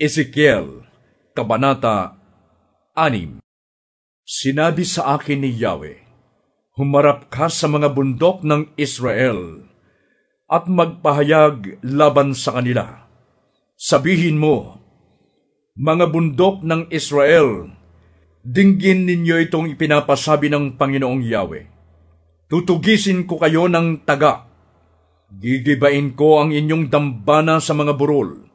Ezekiel, Kabanata 6 Sinabi sa akin ni Yahweh, Humarap ka sa mga bundok ng Israel at magpahayag laban sa kanila. Sabihin mo, Mga bundok ng Israel, dinggin ninyo itong ipinapasabi ng Panginoong Yahweh. Tutugisin ko kayo ng taga. Gigibain ko ang inyong dambana sa mga burol.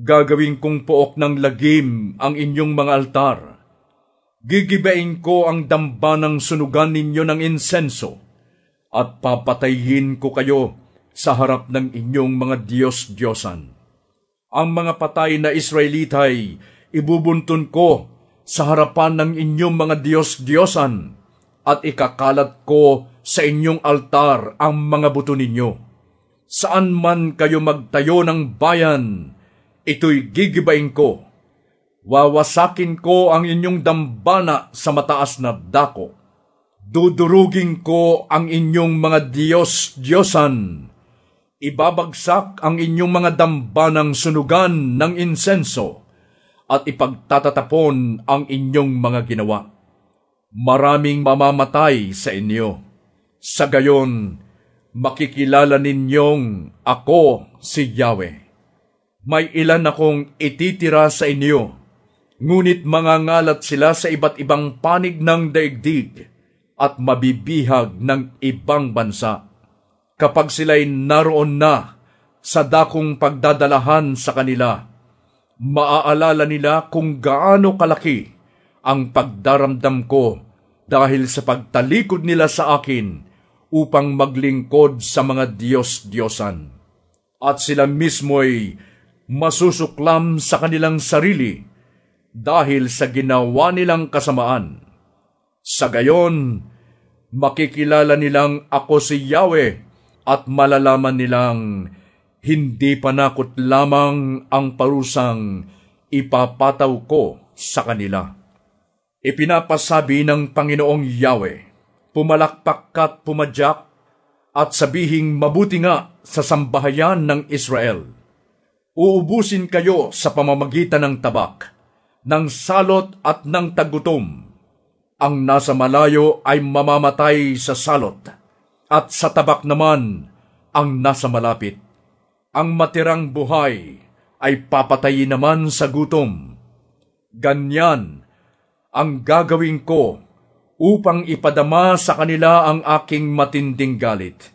Gagawin kong pook ng lagim ang inyong mga altar Gigibain ko ang damba ng sunugan ninyo ng insenso at papatayin ko kayo sa harap ng inyong mga Diyos-Diyosan. Ang mga patay na Israelitay ibubuntun ko sa harapan ng inyong mga Diyos-Diyosan at ikakalat ko sa inyong altar ang mga buto ninyo. Saan man kayo magtayo ng bayan, ito'y gigibain ko Wawasakin ko ang inyong dambana sa mataas na dako. Dudurugin ko ang inyong mga Diyos-Diyosan. Ibabagsak ang inyong mga dambanang sunugan ng insenso at ipagtatatapon ang inyong mga ginawa. Maraming mamamatay sa inyo. Sa gayon, makikilala ninyong ako si Yahweh. May ilan akong ititira sa inyo Ngunit mangangalat sila sa iba't ibang panig ng daigdig at mabibihag ng ibang bansa. Kapag sila'y naroon na sa dakong pagdadalahan sa kanila, maaalala nila kung gaano kalaki ang pagdaramdam ko dahil sa pagtalikod nila sa akin upang maglingkod sa mga Diyos-Diyosan. At sila mismo'y masusuklam sa kanilang sarili dahil sa ginawa nilang kasamaan. Sa gayon, makikilala nilang ako si Yahweh at malalaman nilang hindi panakot lamang ang parusang ipapataw ko sa kanila. Ipinapasabi ng Panginoong Yahweh, pumalakpak ka't pumadyak at sabihing mabuti nga sa sambahayan ng Israel. Uubusin kayo sa pamamagitan ng tabak ng salot at ng tagutom. Ang nasa malayo ay mamamatay sa salot, at sa tabak naman ang nasa malapit. Ang matirang buhay ay papatayin naman sa gutom. Ganyan ang gagawin ko upang ipadama sa kanila ang aking matinding galit.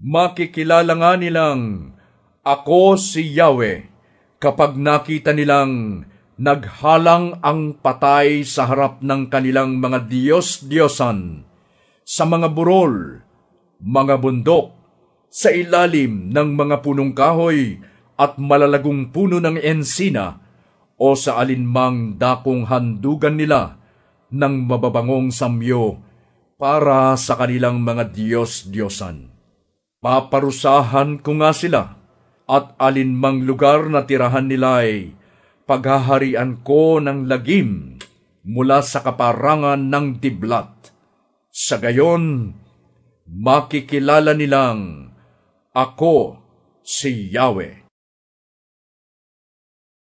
Makikilala nga nilang ako si Yahweh kapag nakita nilang naghalang ang patay sa harap ng kanilang mga Diyos-Diyosan, sa mga burol, mga bundok, sa ilalim ng mga punong kahoy at malalagong puno ng ensina o sa alinmang dakong handugan nila ng mababangong samyo para sa kanilang mga Diyos-Diyosan. Paparusahan ko nga sila at alinmang lugar na tirahan nila ay paghaharian ko ng lagim mula sa kaparangan ng diblat. Sa gayon, makikilala nilang ako si Yahweh.